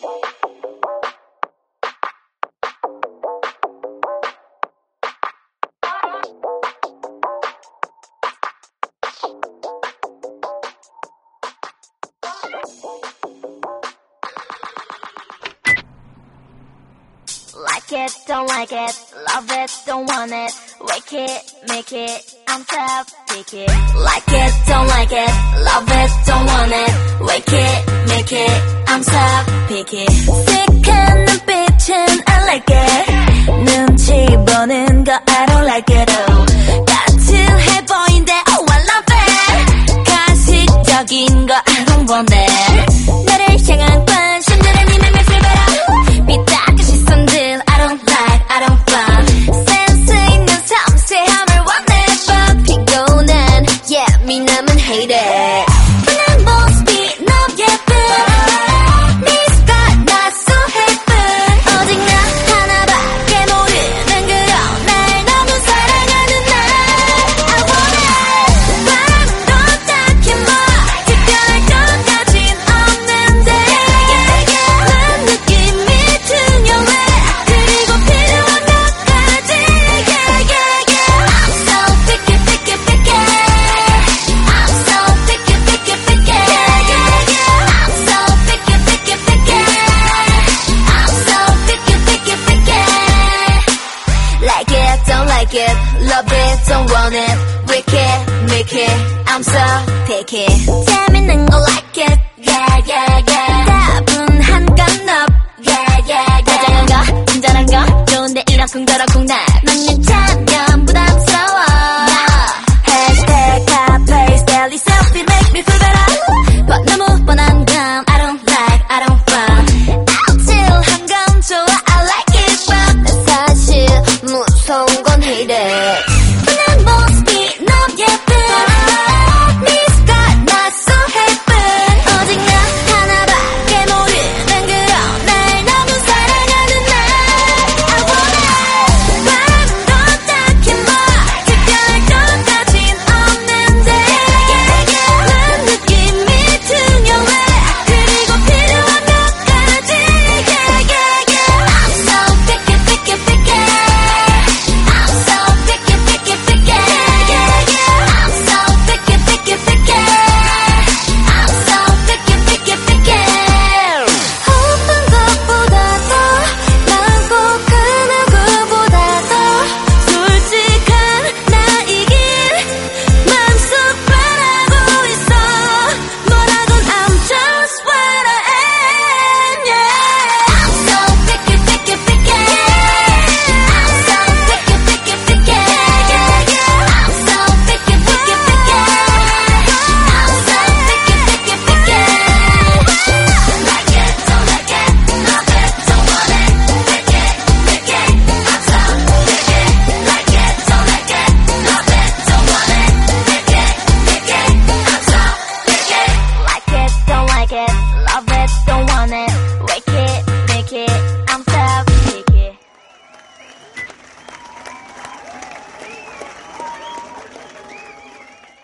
Like it, don't like it, love it, don't want it, wake it, make it, I'm top, pick it. Like it, don't like it, love it, don't want it, wake it, make it, I'm so picky 시한 눈빛은 I like it 눈치 보는 거 I don't like it. oh 까칠해 보인데 oh I love it. 가식적인 거 I don't want it. 나를 향한 관심들은 네 맘에 불바라. 비딱한 시선들 I don't like I don't love 센스 있는 섬세함을 원해. 봐 피곤한 yeah 미남은 hate it. like it, love it, don't want it, wicked, make it, I'm so picky. 재밌는 거 like it, yeah, yeah, yeah. 따분한 건 up, yeah, yeah, yeah. 다정한 거, 친절한 거, 좋은데 이러쿵저러쿵 날. 넌내 차.